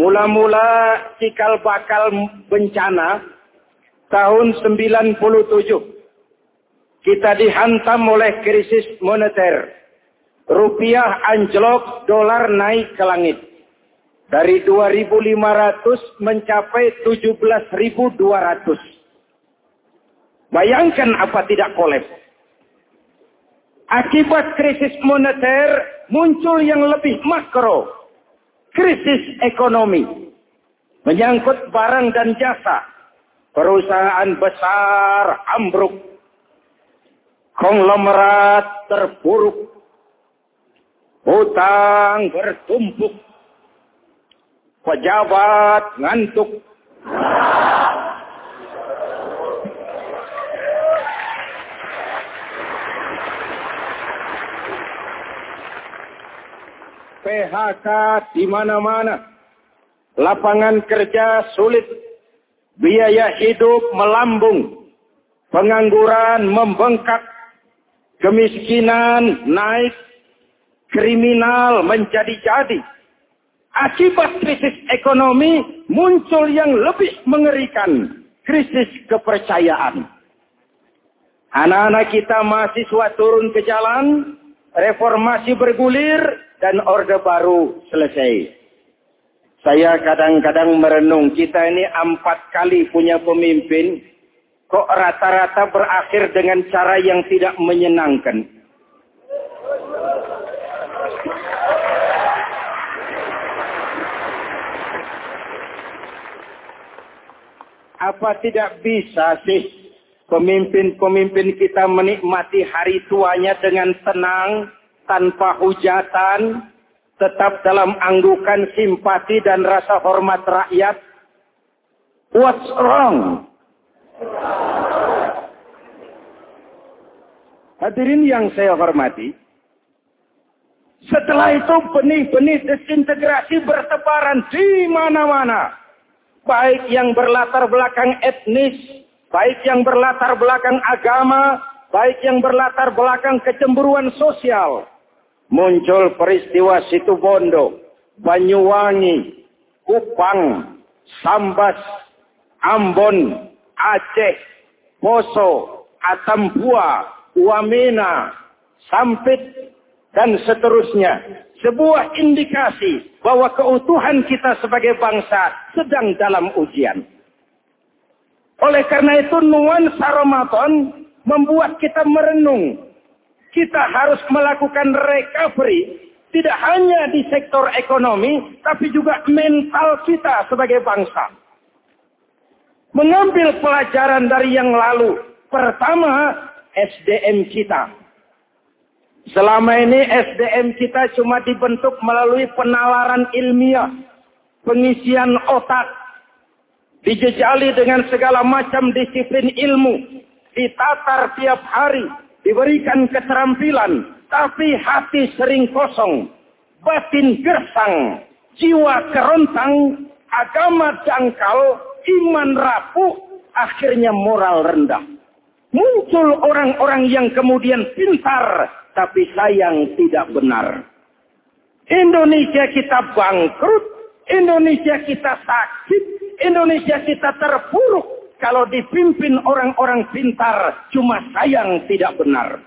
Mula-mula cikal bakal bencana tahun 97 kita dihantam oleh krisis moneter. Rupiah anjlok, dolar naik ke langit. Dari 2.500 mencapai 17.200. Bayangkan apa tidak kolep. Akibat krisis moneter muncul yang lebih makro krisis ekonomi. Menyangkut barang dan jasa. Perusahaan besar ambruk. Konglomerat terpuruk. Hutang bertumpuk. Pejabat ngantuk. PHK di mana-mana. Lapangan kerja sulit. Biaya hidup melambung. Pengangguran membengkak. Kemiskinan naik. Kriminal menjadi-jadi. Akibat krisis ekonomi muncul yang lebih mengerikan. Krisis kepercayaan. Anak-anak kita mahasiswa turun ke jalan. Reformasi bergulir dan Orde Baru selesai. Saya kadang-kadang merenung, kita ini empat kali punya pemimpin, kok rata-rata berakhir dengan cara yang tidak menyenangkan. Apa tidak bisa sih pemimpin-pemimpin kita menikmati hari tuanya dengan tenang, tanpa hujatan, tetap dalam anggukan simpati dan rasa hormat rakyat. What's wrong? Hadirin yang saya hormati, setelah itu benih-benih desintegrasi bertebaran di mana-mana. Baik yang berlatar belakang etnis, baik yang berlatar belakang agama, baik yang berlatar belakang kecemburuan sosial, muncul peristiwa situ Bondo, Banyuwangi, Kupang, Sambas, Ambon, Aceh, Poso, Atambua, Wamena, Sampit, dan seterusnya. Sebuah indikasi bahwa keutuhan kita sebagai bangsa sedang dalam ujian. Oleh karena itu nuansa Ramadan membuat kita merenung kita harus melakukan recovery tidak hanya di sektor ekonomi, tapi juga mental kita sebagai bangsa. Mengambil pelajaran dari yang lalu. Pertama, SDM kita. Selama ini SDM kita cuma dibentuk melalui penalaran ilmiah, pengisian otak, dijejali dengan segala macam disiplin ilmu, ditatar tiap hari, diberikan keterampilan, tapi hati sering kosong, batin gersang, jiwa kerontang, agama dangkal, iman rapuh, akhirnya moral rendah. Muncul orang-orang yang kemudian pintar, tapi sayang tidak benar. Indonesia kita bangkrut, Indonesia kita sakit, Indonesia kita terpuruk, kalau dipimpin orang-orang pintar, cuma sayang tidak benar.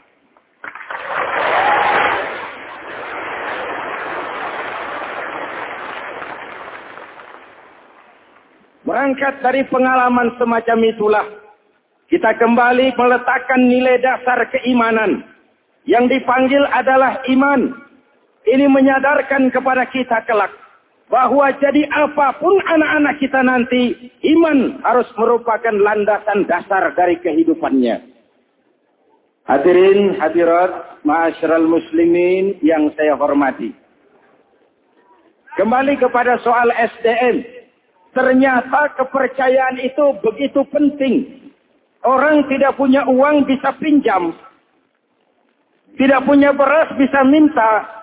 Berangkat dari pengalaman semacam itulah, kita kembali meletakkan nilai dasar keimanan. Yang dipanggil adalah iman. Ini menyadarkan kepada kita kelak bahwa jadi apa pun anak-anak kita nanti, iman harus merupakan landasan dasar dari kehidupannya. Hadirin hadirat ma'asyiral muslimin yang saya hormati. Kembali kepada soal SDM. Ternyata kepercayaan itu begitu penting. Orang tidak punya uang bisa pinjam. Tidak punya beras bisa minta.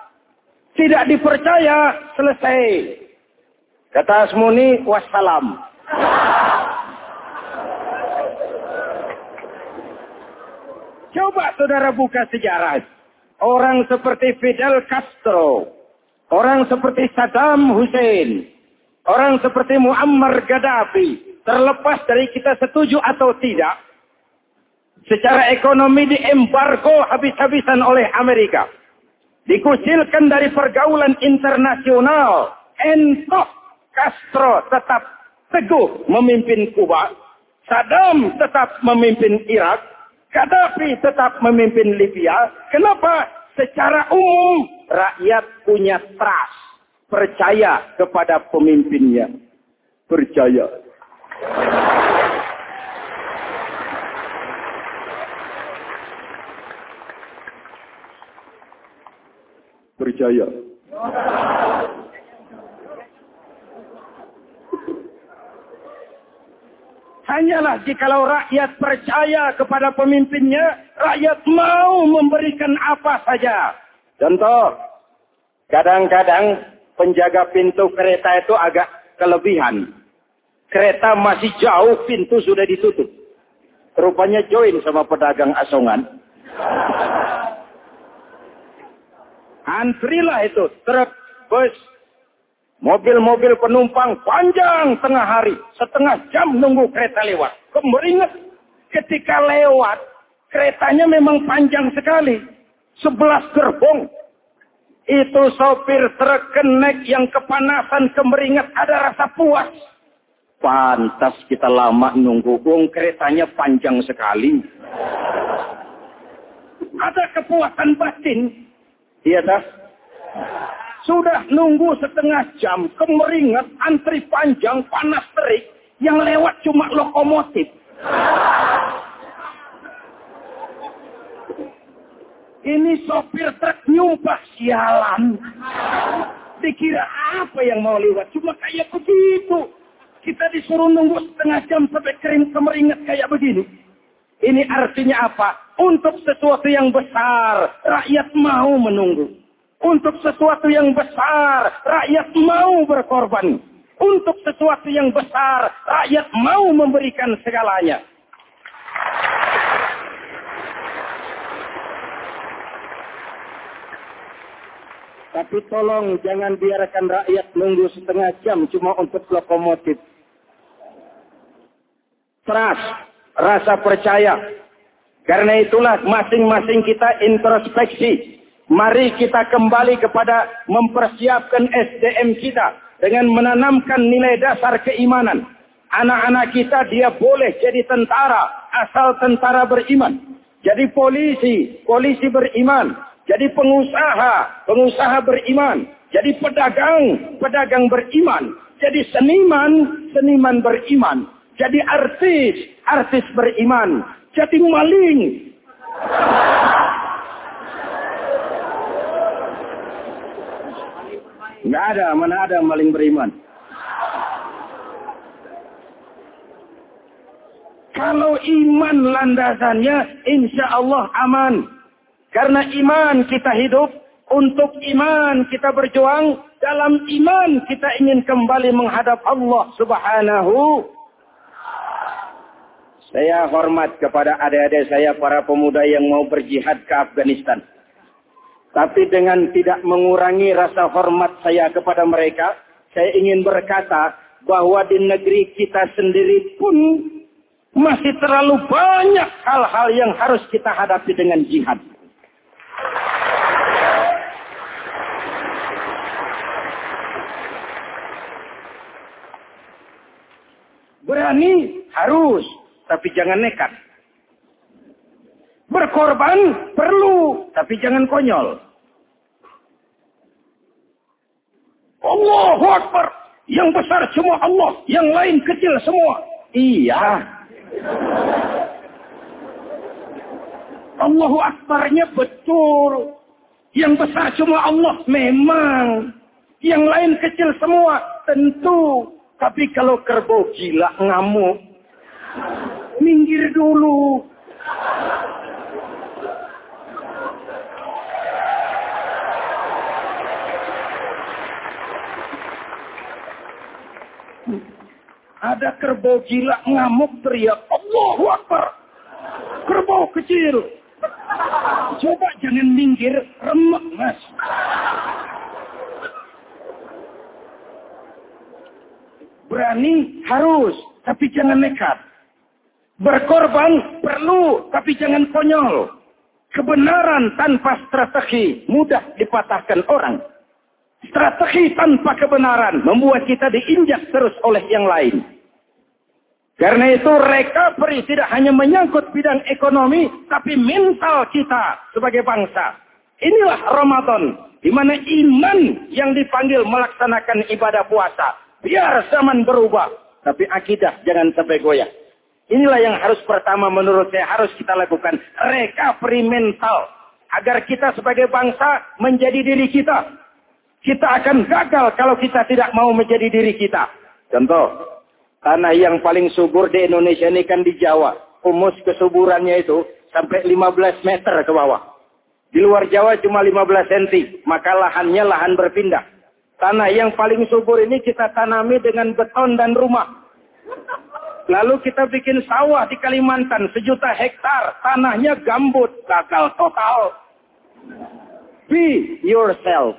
Tidak dipercaya, selesai. Kata Asmuni, wassalam. Coba saudara buka sejarah. Orang seperti Fidel Castro. Orang seperti Saddam Hussein. Orang seperti Muammar Gaddafi, terlepas dari kita setuju atau tidak, secara ekonomi diembargo habis-habisan oleh Amerika. Dikucilkan dari pergaulan internasional. Entok Castro tetap teguh memimpin Kuba. Saddam tetap memimpin Irak. Gaddafi tetap memimpin Libya. Kenapa? Secara umum rakyat punya trust. Percaya kepada pemimpinnya. Percaya. Percaya. Hanyalah jikalau rakyat percaya kepada pemimpinnya, rakyat mau memberikan apa saja. Contoh, kadang-kadang penjaga pintu kereta itu agak kelebihan. Kereta masih jauh, pintu sudah ditutup. Rupanya join sama pedagang asongan. Antrilah itu truk, bus, Mobil-mobil penumpang panjang tengah hari. Setengah jam nunggu kereta lewat. Kemeringat ketika lewat. Keretanya memang panjang sekali. Sebelas gerbong. Itu sopir truk kenek yang kepanasan kemeringat ada rasa puas. Pantas kita lama nunggu. Bung keretanya panjang sekali. Ada kepuasan batin. Iya tak? Sudah nunggu setengah jam, kemeringat, antri panjang, panas terik, yang lewat cuma lokomotif. Ini sopir truk nyumpah sialan. Dikira apa yang mau lewat? Cuma kayak begitu. Kita disuruh nunggu setengah jam sampai kering kemeringat kayak begini. Ini artinya apa? Untuk sesuatu yang besar, rakyat mau menunggu. Untuk sesuatu yang besar, rakyat mau berkorban. Untuk sesuatu yang besar, rakyat mau memberikan segalanya. Tapi tolong jangan biarkan rakyat nunggu setengah jam cuma untuk lokomotif. Trust, rasa percaya. Karena itulah masing-masing kita introspeksi Mari kita kembali kepada mempersiapkan SDM kita dengan menanamkan nilai dasar keimanan. Anak-anak kita dia boleh jadi tentara asal tentara beriman. Jadi polisi, polisi beriman. Jadi pengusaha, pengusaha beriman. Jadi pedagang, pedagang beriman. Jadi seniman, seniman beriman. Jadi artis, artis beriman. Jadi maling. Nggak ada, mana ada maling beriman. Kalau iman landasannya, insya Allah aman. Karena iman kita hidup, untuk iman kita berjuang, dalam iman kita ingin kembali menghadap Allah subhanahu. Saya hormat kepada adik-adik saya para pemuda yang mau berjihad ke Afghanistan. Tapi dengan tidak mengurangi rasa hormat saya kepada mereka, saya ingin berkata bahwa di negeri kita sendiri pun masih terlalu banyak hal-hal yang harus kita hadapi dengan jihad. Berani harus, tapi jangan nekat. Berkorban perlu, tapi jangan konyol. Allahu Akbar. Yang besar cuma Allah, yang lain kecil semua. Iya. Allahu Akbarnya betul. Yang besar cuma Allah memang. Yang lain kecil semua tentu. Tapi kalau kerbau gila ngamuk. Minggir dulu. Ada kerbau gila ngamuk teriak, Allahu Akbar. Kerbau kecil. Coba jangan minggir, remek mas. berani harus, tapi jangan nekat. Berkorban perlu, tapi jangan konyol. Kebenaran tanpa strategi mudah dipatahkan orang. Strategi tanpa kebenaran membuat kita diinjak terus oleh yang lain. Karena itu recovery tidak hanya menyangkut bidang ekonomi, tapi mental kita sebagai bangsa. Inilah Ramadan, di mana iman yang dipanggil melaksanakan ibadah puasa. Biar zaman berubah, tapi akidah jangan sampai goyah. Inilah yang harus pertama menurut saya harus kita lakukan. Recovery mental. Agar kita sebagai bangsa menjadi diri kita. Kita akan gagal kalau kita tidak mau menjadi diri kita. Contoh, tanah yang paling subur di Indonesia ini kan di Jawa. Humus kesuburannya itu sampai 15 meter ke bawah. Di luar Jawa cuma 15 cm, maka lahannya lahan berpindah. Tanah yang paling subur ini kita tanami dengan beton dan rumah. Lalu kita bikin sawah di Kalimantan sejuta hektar. Tanahnya gambut. Gagal total. Be yourself.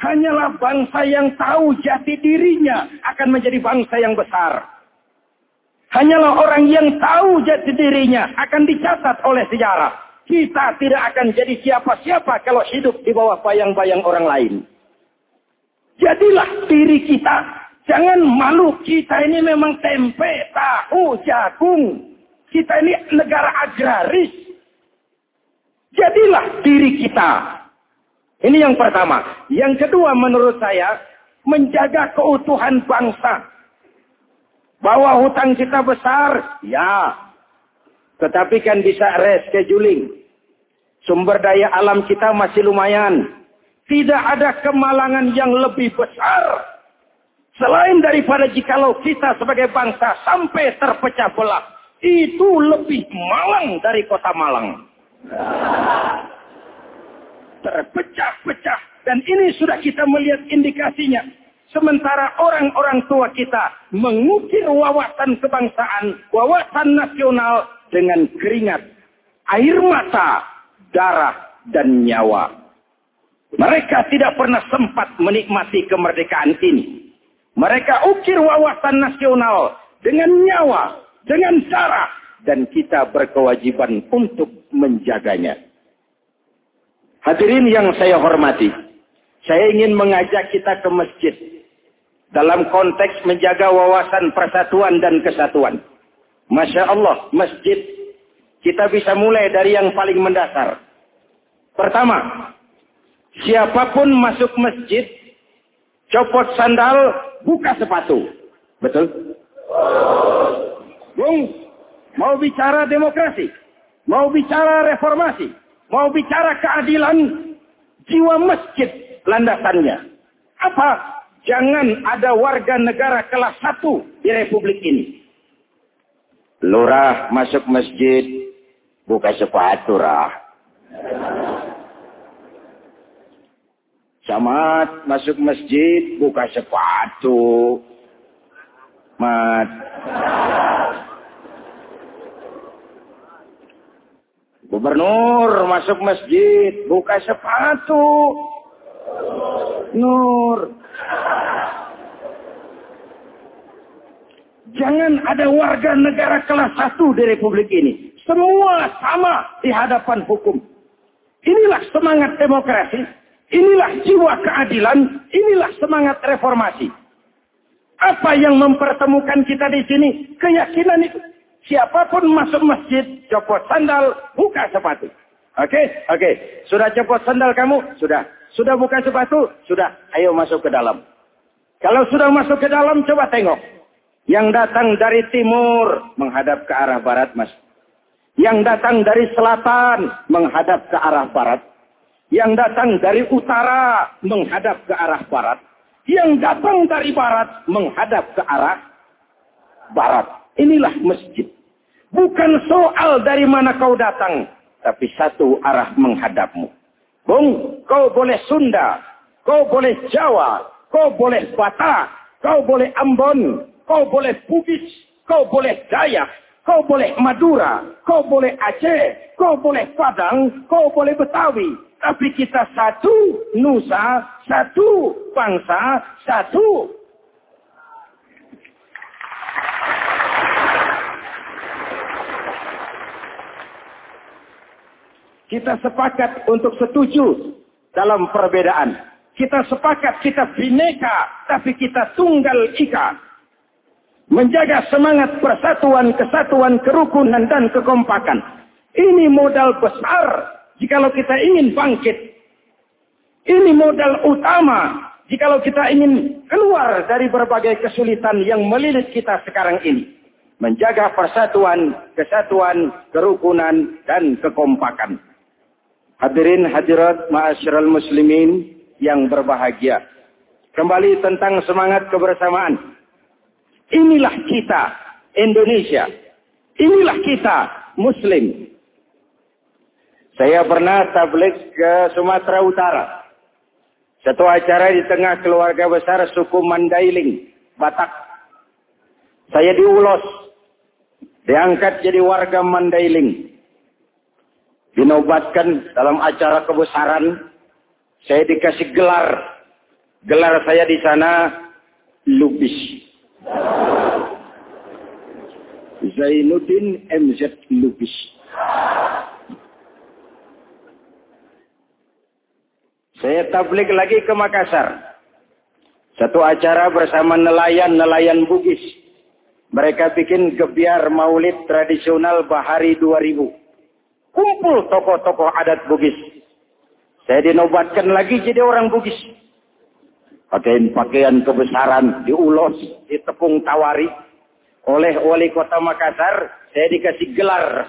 Hanyalah bangsa yang tahu jati dirinya akan menjadi bangsa yang besar. Hanyalah orang yang tahu jati dirinya akan dicatat oleh sejarah. Kita tidak akan jadi siapa-siapa kalau hidup di bawah bayang-bayang orang lain. Jadilah diri kita. Jangan malu. Kita ini memang tempe, tahu, jagung. Kita ini negara agraris. Jadilah diri kita. Ini yang pertama. Yang kedua menurut saya, menjaga keutuhan bangsa. Bahwa hutang kita besar, ya. Tetapi kan bisa rescheduling. Sumber daya alam kita masih lumayan. Tidak ada kemalangan yang lebih besar. Selain daripada jikalau kita sebagai bangsa sampai terpecah belah. Itu lebih malang dari kota Malang. Terpecah-pecah. Dan ini sudah kita melihat indikasinya. Sementara orang-orang tua kita mengukir wawasan kebangsaan, wawasan nasional dengan keringat, air mata, darah, dan nyawa. Mereka tidak pernah sempat menikmati kemerdekaan ini. Mereka ukir wawasan nasional dengan nyawa, dengan darah, dan kita berkewajiban untuk menjaganya. Hadirin yang saya hormati, saya ingin mengajak kita ke masjid dalam konteks menjaga wawasan persatuan dan kesatuan. Masya Allah, masjid kita bisa mulai dari yang paling mendasar. Pertama, Siapa pun masuk masjid, copot sandal, buka sepatu. Betul? Bung, mau bicara demokrasi, mau bicara reformasi, mau bicara keadilan, jiwa masjid landasannya. Apa? Jangan ada warga negara kelas satu di republik ini. Lurah masuk masjid, buka sepatu, rah. Camat masuk masjid buka sepatu. Mat. Gubernur masuk masjid buka sepatu. Nur. Jangan ada warga negara kelas satu di Republik ini. Semua sama di hadapan hukum. Inilah semangat demokrasi Inilah jiwa keadilan, inilah semangat reformasi. Apa yang mempertemukan kita di sini? Keyakinan itu. Siapa pun masuk masjid, copot sandal, buka sepatu. Oke, okay? oke. Okay. Sudah copot sandal kamu? Sudah. Sudah buka sepatu? Sudah. Ayo masuk ke dalam. Kalau sudah masuk ke dalam, coba tengok. Yang datang dari timur menghadap ke arah barat, mas. Yang datang dari selatan menghadap ke arah barat yang datang dari utara menghadap ke arah barat, yang datang dari barat menghadap ke arah barat. Inilah masjid. Bukan soal dari mana kau datang, tapi satu arah menghadapmu. Bung, kau boleh Sunda, kau boleh Jawa, kau boleh Batak, kau boleh Ambon, kau boleh Bugis, kau boleh Dayak, kau boleh Madura, kau boleh Aceh, kau boleh Padang, kau boleh Betawi, tapi kita satu nusa, satu bangsa, satu. Kita sepakat untuk setuju dalam perbedaan. Kita sepakat kita bineka, tapi kita tunggal ika. Menjaga semangat persatuan, kesatuan, kerukunan, dan kekompakan. Ini modal besar jikalau kita ingin bangkit. Ini modal utama jikalau kita ingin keluar dari berbagai kesulitan yang melilit kita sekarang ini. Menjaga persatuan, kesatuan, kerukunan, dan kekompakan. Hadirin hadirat ma'asyiral muslimin yang berbahagia. Kembali tentang semangat kebersamaan. Inilah kita Indonesia. Inilah kita Muslim. Saya pernah tablik ke Sumatera Utara. Satu acara di tengah keluarga besar suku Mandailing, Batak. Saya diulos, diangkat jadi warga Mandailing. Dinobatkan dalam acara kebesaran, saya dikasih gelar. Gelar saya di sana, Lubis. Zainuddin MZ Lubis. Saya tablik lagi ke Makassar. Satu acara bersama nelayan-nelayan Bugis. Mereka bikin gebiar maulid tradisional Bahari 2000. Kumpul tokoh-tokoh adat Bugis. Saya dinobatkan lagi jadi orang Bugis. Pakaian pakaian kebesaran diulos, ditepung tawari. Oleh wali kota Makassar, saya dikasih gelar.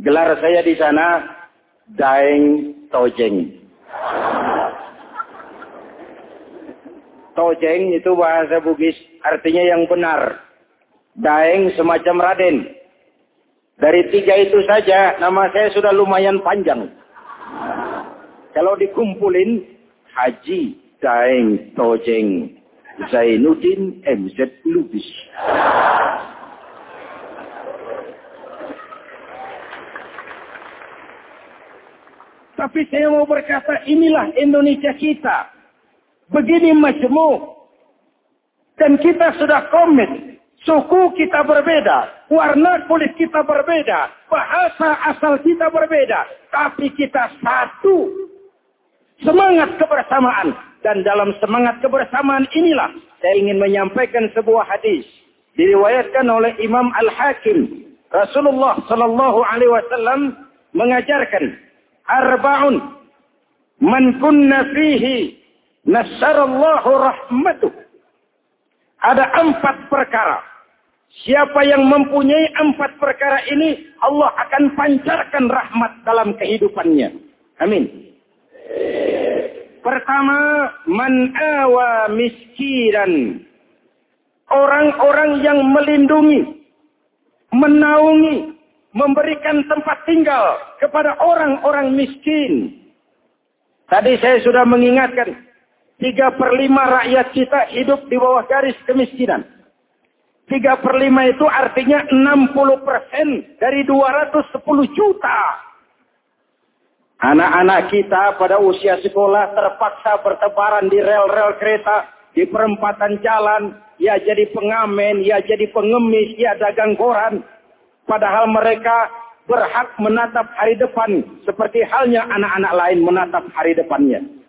Gelar saya di sana, Daeng Tojeng. Tojeng itu bahasa Bugis, artinya yang benar. Daeng semacam Raden. Dari tiga itu saja, nama saya sudah lumayan panjang. Kalau dikumpulin, Haji Daeng Tojeng Zainuddin MZ Lubis. Tapi saya mau berkata, inilah Indonesia kita. Begini majemuk. Dan kita sudah komit. Suku kita berbeda. Warna kulit kita berbeda. Bahasa asal kita berbeda. Tapi kita satu. Semangat kebersamaan. Dan dalam semangat kebersamaan inilah saya ingin menyampaikan sebuah hadis. Diriwayatkan oleh Imam Al-Hakim. Rasulullah Sallallahu Alaihi Wasallam mengajarkan arba'un man kunna fihi Nasarallahu rahmatuh. Ada empat perkara. Siapa yang mempunyai empat perkara ini, Allah akan pancarkan rahmat dalam kehidupannya. Amin. Pertama, man awa miskiran. Orang-orang yang melindungi, menaungi, memberikan tempat tinggal kepada orang-orang miskin. Tadi saya sudah mengingatkan, Tiga per lima rakyat kita hidup di bawah garis kemiskinan. Tiga per lima itu artinya 60 persen dari 210 juta. Anak-anak kita pada usia sekolah terpaksa bertebaran di rel-rel kereta, di perempatan jalan, ya jadi pengamen, ya jadi pengemis, ya dagang koran. Padahal mereka berhak menatap hari depan seperti halnya anak-anak lain menatap hari depannya.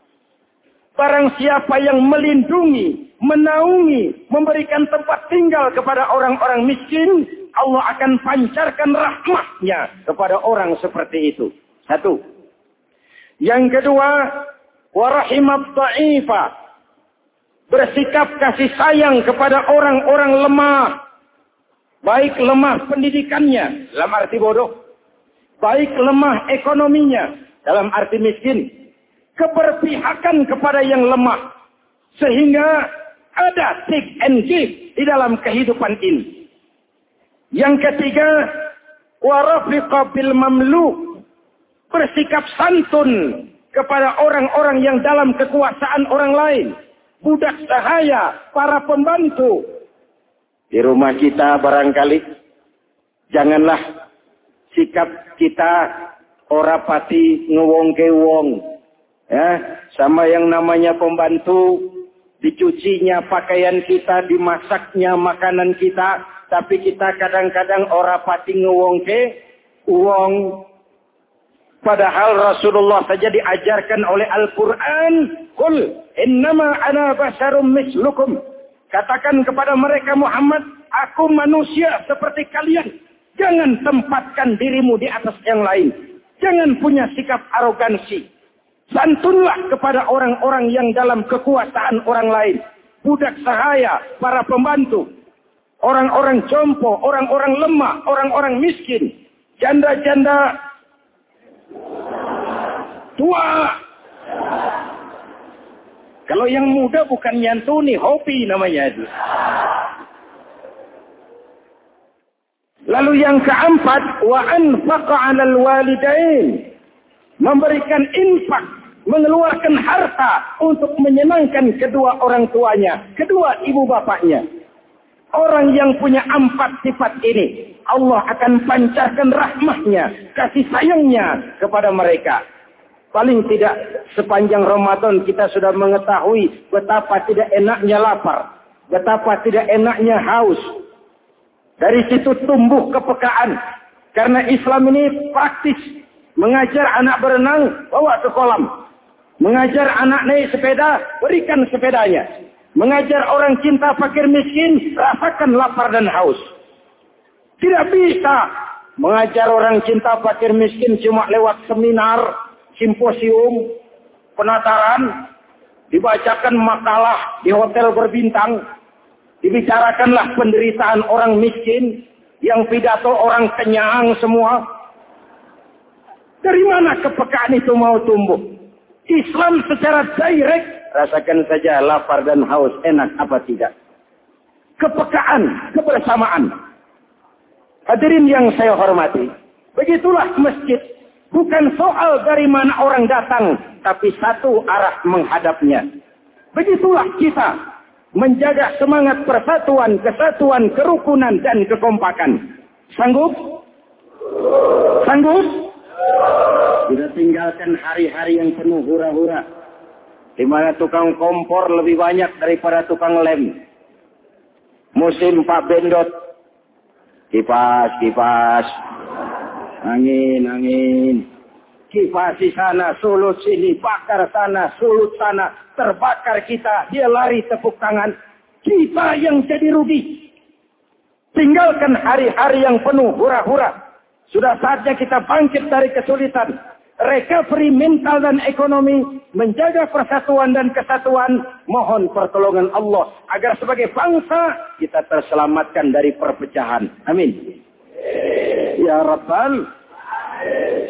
Barang siapa yang melindungi, menaungi, memberikan tempat tinggal kepada orang-orang miskin, Allah akan pancarkan rahmatnya kepada orang seperti itu. Satu. Yang kedua, warahimat ta'ifa. Bersikap kasih sayang kepada orang-orang lemah. Baik lemah pendidikannya, dalam arti bodoh. Baik lemah ekonominya, dalam arti miskin keberpihakan kepada yang lemah. Sehingga ada take and give di dalam kehidupan ini. Yang ketiga, warafiqa bil mamluk. Bersikap santun kepada orang-orang yang dalam kekuasaan orang lain. Budak sahaya, para pembantu. Di rumah kita barangkali, janganlah sikap kita ora pati ngewong ke wong Ya, sama yang namanya pembantu, dicucinya pakaian kita, dimasaknya makanan kita, tapi kita kadang-kadang ora pati ngewongke uang Padahal Rasulullah saja diajarkan oleh Al-Quran. Kul innama ana basarum mislukum. Katakan kepada mereka Muhammad, aku manusia seperti kalian. Jangan tempatkan dirimu di atas yang lain. Jangan punya sikap arogansi. Santunlah kepada orang-orang yang dalam kekuasaan orang lain. Budak sahaya, para pembantu. Orang-orang jompo, orang-orang lemah, orang-orang miskin. Janda-janda tua. Kalau yang muda bukan nyantuni, hobi namanya itu. Lalu yang keempat, wa anfaqa 'alal walidain. Memberikan infak, mengeluarkan harta untuk menyenangkan kedua orang tuanya, kedua ibu bapaknya. Orang yang punya empat sifat ini, Allah akan pancarkan rahmahnya, kasih sayangnya kepada mereka. Paling tidak sepanjang Ramadan kita sudah mengetahui betapa tidak enaknya lapar. Betapa tidak enaknya haus. Dari situ tumbuh kepekaan. Karena Islam ini praktis. Mengajar anak berenang, bawa ke kolam. Mengajar anak naik sepeda, berikan sepedanya. Mengajar orang cinta fakir miskin, rasakan lapar dan haus. Tidak bisa mengajar orang cinta fakir miskin cuma lewat seminar, simposium, penataran, dibacakan makalah di hotel berbintang, dibicarakanlah penderitaan orang miskin, yang pidato orang kenyang semua. Dari mana kepekaan itu mau tumbuh? Islam secara direct Rasakan saja lapar dan haus enak apa tidak. Kepekaan, kebersamaan. Hadirin yang saya hormati. Begitulah masjid. Bukan soal dari mana orang datang. Tapi satu arah menghadapnya. Begitulah kita. Menjaga semangat persatuan, kesatuan, kerukunan, dan kekompakan. Sanggup? Sanggup? Kita tinggalkan hari-hari yang penuh hura-hura di mana tukang kompor lebih banyak daripada tukang lem. Musim Pak Bendot. Kipas, kipas. Angin, angin. Kipas di sana, sulut sini, bakar sana, sulut sana. Terbakar kita, dia lari tepuk tangan. Kita yang jadi rugi. Tinggalkan hari-hari yang penuh hura-hura. Sudah saatnya kita bangkit dari kesulitan recovery mental dan ekonomi, menjaga persatuan dan kesatuan, mohon pertolongan Allah agar sebagai bangsa kita terselamatkan dari perpecahan. Amin. Ya Rabbal,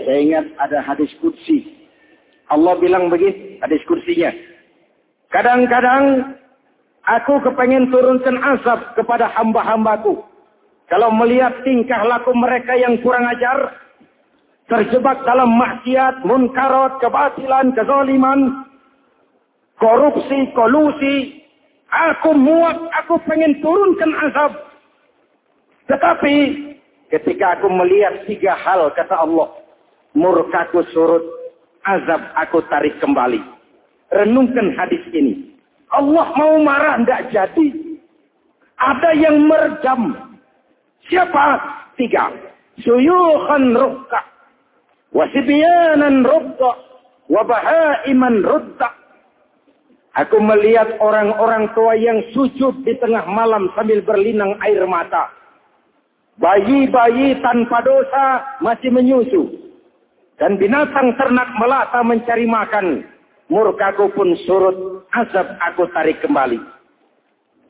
saya ingat ada hadis kursi. Allah bilang begitu, hadis kursinya. Kadang-kadang aku kepengen turunkan azab kepada hamba-hambaku. Kalau melihat tingkah laku mereka yang kurang ajar, terjebak dalam maksiat, munkarat, kebatilan, kezaliman, korupsi, kolusi. Aku muak, aku pengen turunkan azab. Tetapi ketika aku melihat tiga hal, kata Allah, murkaku surut, azab aku tarik kembali. Renungkan hadis ini. Allah mau marah, tidak jadi. Ada yang merjam. Siapa? Tiga. Suyuhan rukka. Wasibyanan rudda. Wabahaiman rudda. Aku melihat orang-orang tua yang sujud di tengah malam sambil berlinang air mata. Bayi-bayi tanpa dosa masih menyusu. Dan binatang ternak melata mencari makan. Murkaku pun surut, azab aku tarik kembali.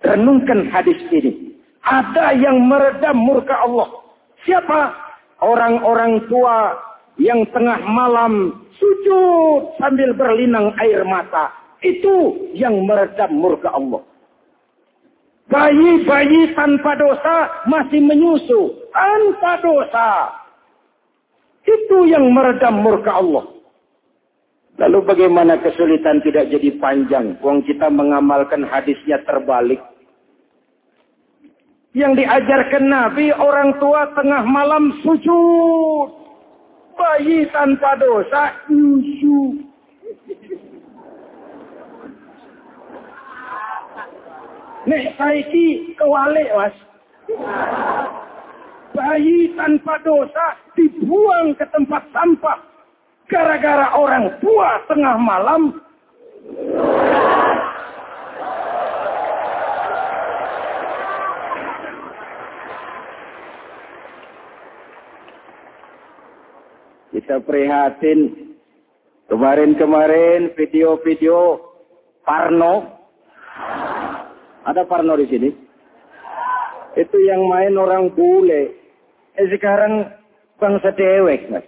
Renungkan hadis ini. Ada yang meredam murka Allah. Siapa? Orang-orang tua yang tengah malam sujud sambil berlinang air mata. Itu yang meredam murka Allah. Bayi-bayi tanpa dosa masih menyusu. Tanpa dosa. Itu yang meredam murka Allah. Lalu bagaimana kesulitan tidak jadi panjang? Wong kita mengamalkan hadisnya terbalik. Yang diajarkan Nabi orang tua tengah malam sujud bayi tanpa dosa nyusu. Nek saiki kewalik, Was. Bayi tanpa dosa dibuang ke tempat sampah. Gara-gara orang tua tengah malam Kita prihatin kemarin-kemarin video-video Parno. Ada Parno di sini? Itu yang main orang bule. Eh sekarang bangsa dewek, Mas.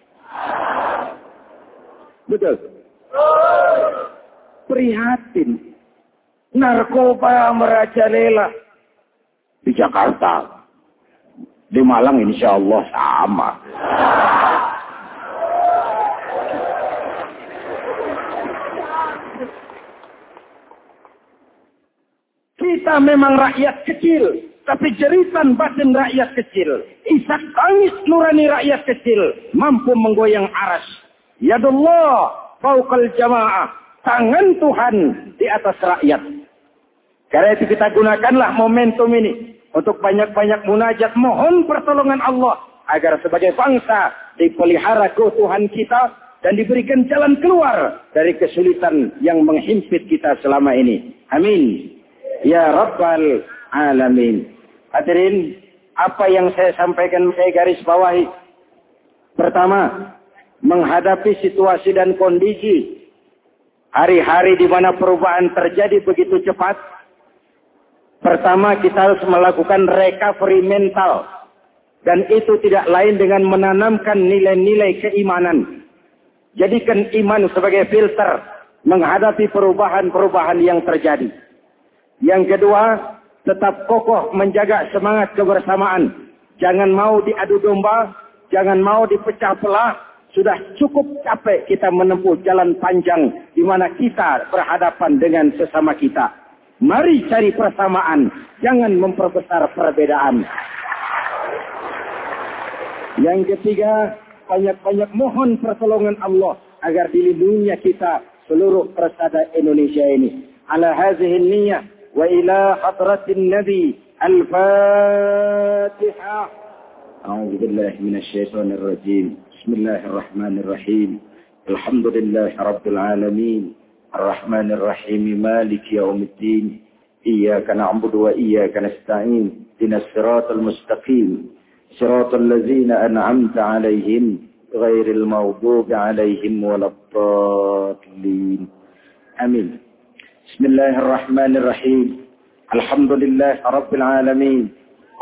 Betul? Prihatin. Narkoba merajalela di Jakarta. Di Malang insya Allah sama. Kita memang rakyat kecil, tapi jeritan batin rakyat kecil, isak tangis nurani rakyat kecil, mampu menggoyang aras. Yadullah fauqal jamaah, tangan Tuhan di atas rakyat. Karena itu kita gunakanlah momentum ini untuk banyak-banyak munajat mohon pertolongan Allah agar sebagai bangsa dipelihara keutuhan kita dan diberikan jalan keluar dari kesulitan yang menghimpit kita selama ini. Amin. Ya Rabbal Alamin. Hadirin, apa yang saya sampaikan saya garis bawahi. Pertama, menghadapi situasi dan kondisi hari-hari di mana perubahan terjadi begitu cepat. Pertama, kita harus melakukan recovery mental. Dan itu tidak lain dengan menanamkan nilai-nilai keimanan. Jadikan iman sebagai filter menghadapi perubahan-perubahan yang terjadi. Yang kedua, tetap kokoh menjaga semangat kebersamaan. Jangan mau diadu domba, jangan mau dipecah belah. Sudah cukup capek kita menempuh jalan panjang di mana kita berhadapan dengan sesama kita. Mari cari persamaan, jangan memperbesar perbedaan. Yang ketiga, banyak-banyak mohon pertolongan Allah agar dilindunginya kita seluruh persada Indonesia ini. Ala hazihi niyah وإلى حضرة النبي الفاتحة. أعوذ بالله من الشيطان الرجيم. بسم الله الرحمن الرحيم. الحمد لله رب العالمين. الرحمن الرحيم. مالك يوم الدين. إياك نعبد وإياك نستعين. إن الصراط المستقيم. صراط الذين أنعمت عليهم غير المغضوب عليهم ولا الضالين. آمين. بسم الله الرحمن الرحيم الحمد لله رب العالمين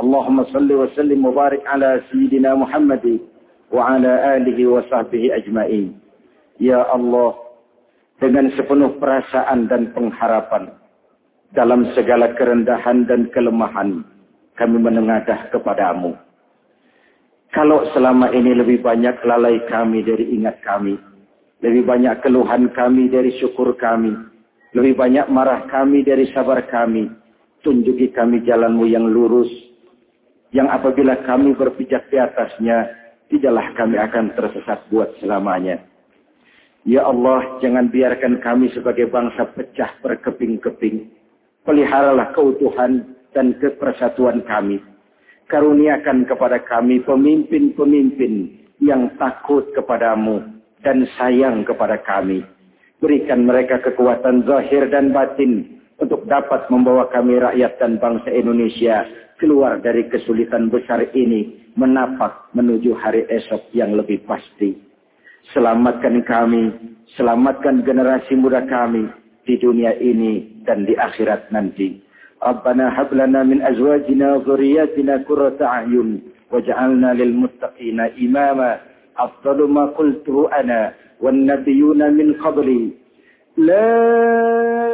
اللهم صل وسلم وبارك على سيدنا محمد وعلى آله وصحبه أجمعين Ya Allah, dengan sepenuh perasaan dan pengharapan, dalam segala kerendahan dan kelemahan, kami menengadah kepadamu. Kalau selama ini lebih banyak lalai kami dari ingat kami, lebih banyak keluhan kami dari syukur kami, lebih banyak marah kami dari sabar kami. Tunjuki kami jalanmu yang lurus. Yang apabila kami berpijak di atasnya, tidaklah kami akan tersesat buat selamanya. Ya Allah, jangan biarkan kami sebagai bangsa pecah berkeping-keping. Peliharalah keutuhan dan kepersatuan kami. Karuniakan kepada kami pemimpin-pemimpin yang takut kepadamu dan sayang kepada kami Berikan mereka kekuatan zahir dan batin untuk dapat membawa kami rakyat dan bangsa Indonesia keluar dari kesulitan besar ini menapak menuju hari esok yang lebih pasti. Selamatkan kami, selamatkan generasi muda kami di dunia ini dan di akhirat nanti. Rabbana hab lana min azwajina wa dhurriyyatina qurrata a'yun lil muttaqina imama. أفضل ما قلته أنا والنبيون من قبلي. لا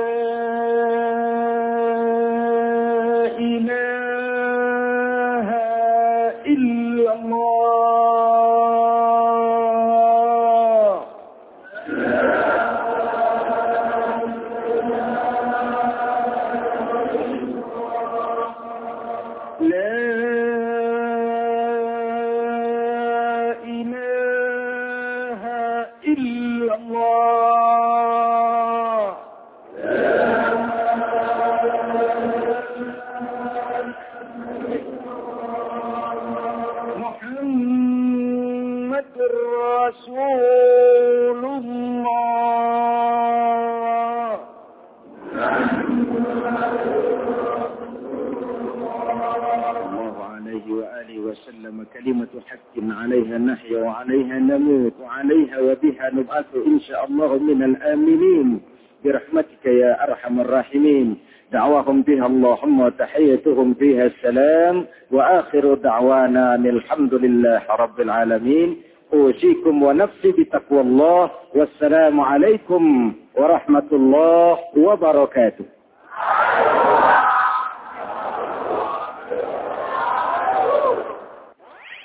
الحمد لله رب العالمين. أوصيكم ونفسي بتقوى الله والسلام عليكم ورحمة الله وبركاته.